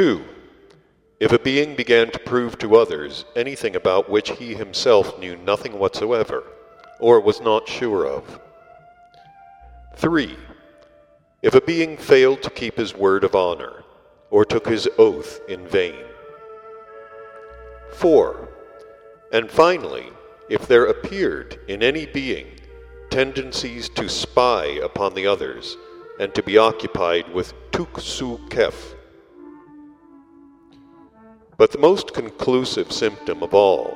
2. If a being began to prove to others anything about which he himself knew nothing whatsoever, or was not sure of. 3. If a being failed to keep his word of honor, or took his oath in vain. 4. And finally, if there appeared in any being tendencies to spy upon the others and to be occupied with tuksu kef. But the most conclusive symptom of all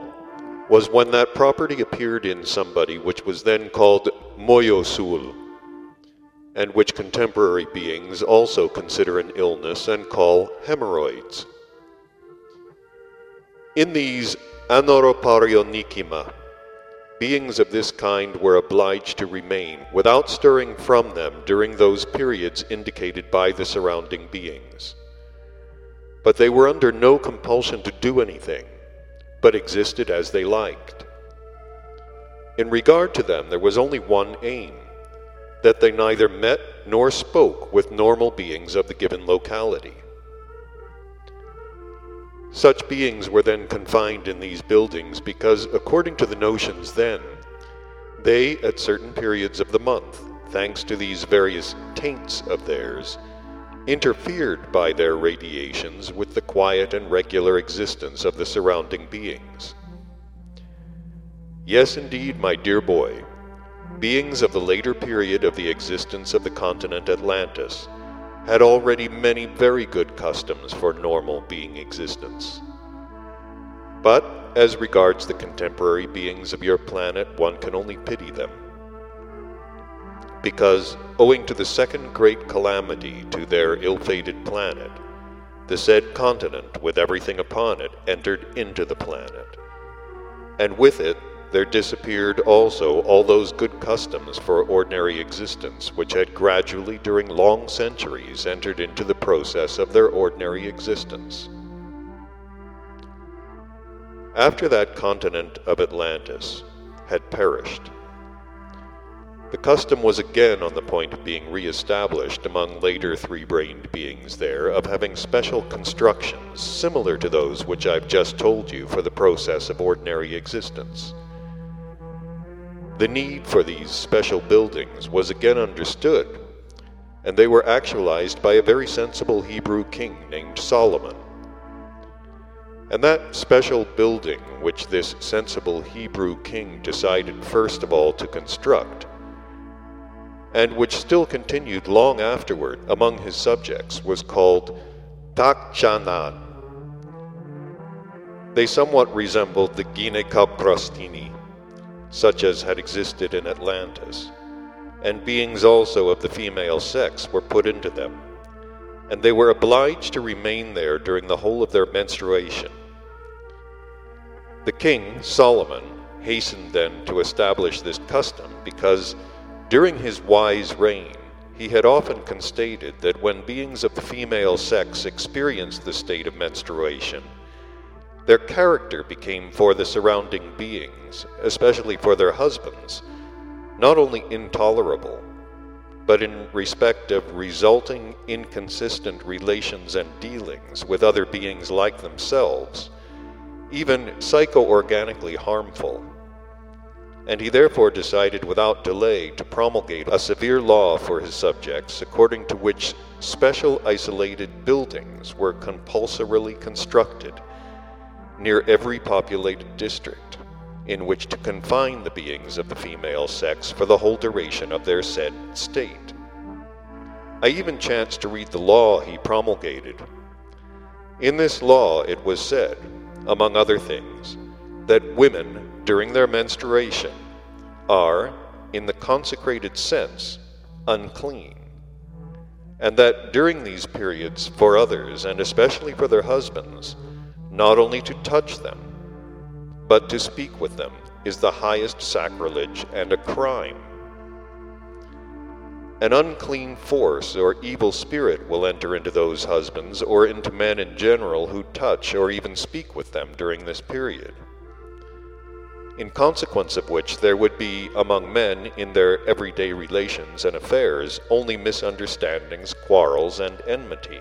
was when that property appeared in somebody which was then called moyosul, and which contemporary beings also consider an illness and call hemorrhoids. In these anoroparionikima, beings of this kind were obliged to remain without stirring from them during those periods indicated by the surrounding beings. But they were under no compulsion to do anything, but existed as they liked. In regard to them, there was only one aim that they neither met nor spoke with normal beings of the given locality. Such beings were then confined in these buildings because, according to the notions then, they, at certain periods of the month, thanks to these various taints of theirs, interfered by their radiations with the quiet and regular existence of the surrounding beings. Yes, indeed, my dear boy, beings of the later period of the existence of the continent Atlantis had already many very good customs for normal being existence. But as regards the contemporary beings of your planet, one can only pity them. Because, owing to the second great calamity to their ill fated planet, the said continent, with everything upon it, entered into the planet. And with it there disappeared also all those good customs for ordinary existence which had gradually during long centuries entered into the process of their ordinary existence. After that continent of Atlantis had perished, the custom was again on the point of being re-established among later three-brained beings there of having special constructions similar to those which I've just told you for the process of ordinary existence. The need for these special buildings was again understood, and they were actualized by a very sensible Hebrew king named Solomon. And that special building which this sensible Hebrew king decided first of all to construct, and which still continued long afterward among his subjects, was called Takchanan. They somewhat resembled the Ginekaprostini, such as had existed in Atlantis, and beings also of the female sex were put into them, and they were obliged to remain there during the whole of their menstruation. The king, Solomon, hastened then to establish this custom because during his wise reign he had often constated that when beings of the female sex experienced the state of menstruation, their character became for the surrounding beings, especially for their husbands, not only intolerable, but in respect of resulting inconsistent relations and dealings with other beings like themselves, even psycho-organically harmful. And he therefore decided without delay to promulgate a severe law for his subjects, according to which special isolated buildings were compulsorily constructed near every populated district, in which to confine the beings of the female sex for the whole duration of their said state. I even chanced to read the law he promulgated. In this law it was said, among other things, that women, during their menstruation, are, in the consecrated sense, unclean, and that during these periods, for others, and especially for their husbands, not only to touch them, but to speak with them is the highest sacrilege and a crime. An unclean force or evil spirit will enter into those husbands or into men in general who touch or even speak with them during this period. In consequence of which, there would be among men in their everyday relations and affairs only misunderstandings, quarrels, and enmity.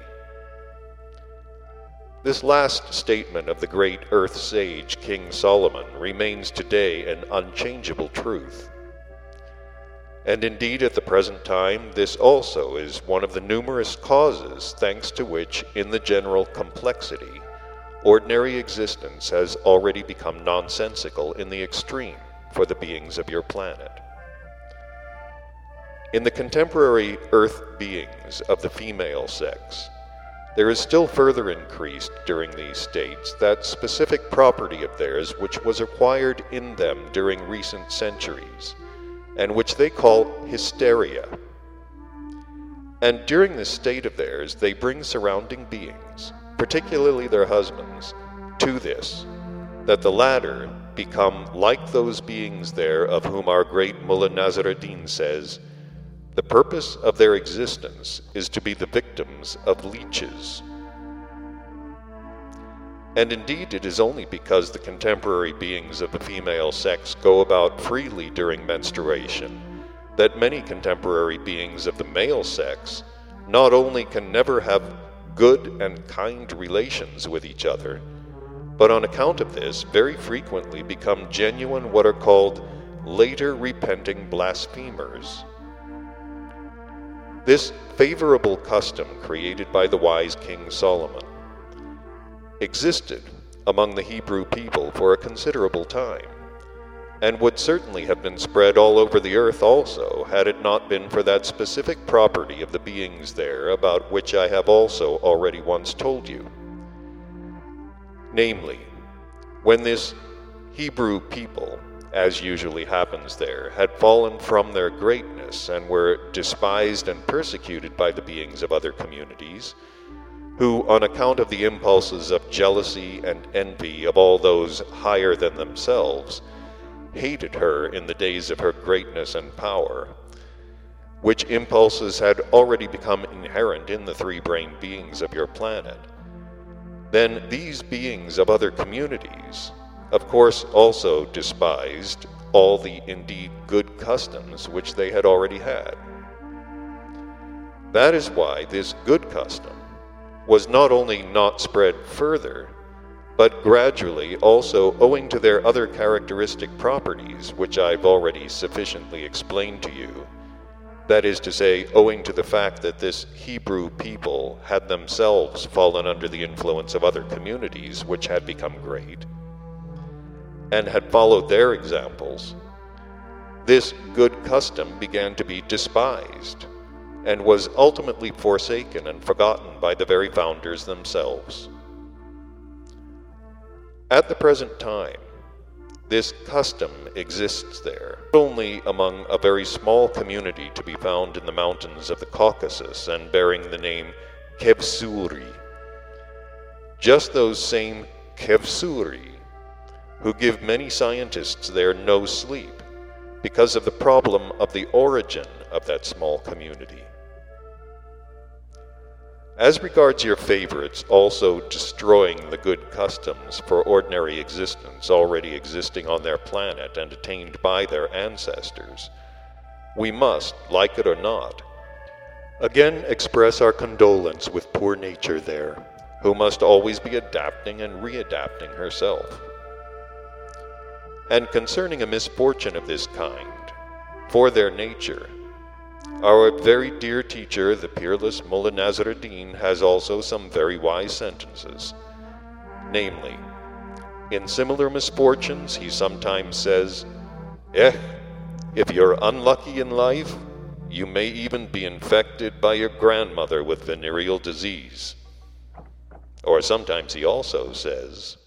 This last statement of the great earth sage King Solomon remains today an unchangeable truth. And indeed, at the present time, this also is one of the numerous causes thanks to which, in the general complexity, ordinary existence has already become nonsensical in the extreme for the beings of your planet. In the contemporary Earth beings of the female sex, there is still further increased during these states that specific property of theirs which was acquired in them during recent centuries and which they call hysteria. And during this state of theirs, they bring surrounding beings, particularly their husbands, to this, that the latter become like those beings there of whom our great Mullah Nassr Eddin says, the purpose of their existence is to be the victims of leeches. And indeed, it is only because the contemporary beings of the female sex go about freely during menstruation that many contemporary beings of the male sex not only can never have good and kind relations with each other, but on account of this very frequently become genuine what are called later repenting blasphemers. This favorable custom created by the wise King Solomon existed among the Hebrew people for a considerable time, and would certainly have been spread all over the earth also had it not been for that specific property of the beings there about which I have also already once told you. Namely, when this Hebrew people, as usually happens there, had fallen from their greatness and were despised and persecuted by the beings of other communities, who, on account of the impulses of jealousy and envy of all those higher than themselves, hated her in the days of her greatness and power, which impulses had already become inherent in the three brained beings of your planet, then these beings of other communities, of course, also despised all the indeed good customs which they had already had. That is why this good custom was not only not spread further, but gradually also owing to their other characteristic properties, which I've already sufficiently explained to you. That is to say, owing to the fact that this Hebrew people had themselves fallen under the influence of other communities which had become great, and had followed their examples, this good custom began to be despised and was ultimately forsaken and forgotten by the very founders themselves. At the present time, this custom exists there, only among a very small community to be found in the mountains of the Caucasus and bearing the name Kevsuri. Just those same Kevsuri who give many scientists there no sleep because of the problem of the origin of that small community. As regards your favorites also destroying the good customs for ordinary existence already existing on their planet and attained by their ancestors, we must, like it or not, again express our condolence with poor nature there, who must always be adapting and readapting herself. And concerning a misfortune of this kind, for their nature, our very dear teacher, the peerless Mullah Nassr Eddin, has also some very wise sentences. Namely, in similar misfortunes, he sometimes says, Eh, if you're unlucky in life, you may even be infected by your grandmother with venereal disease. Or sometimes he also says,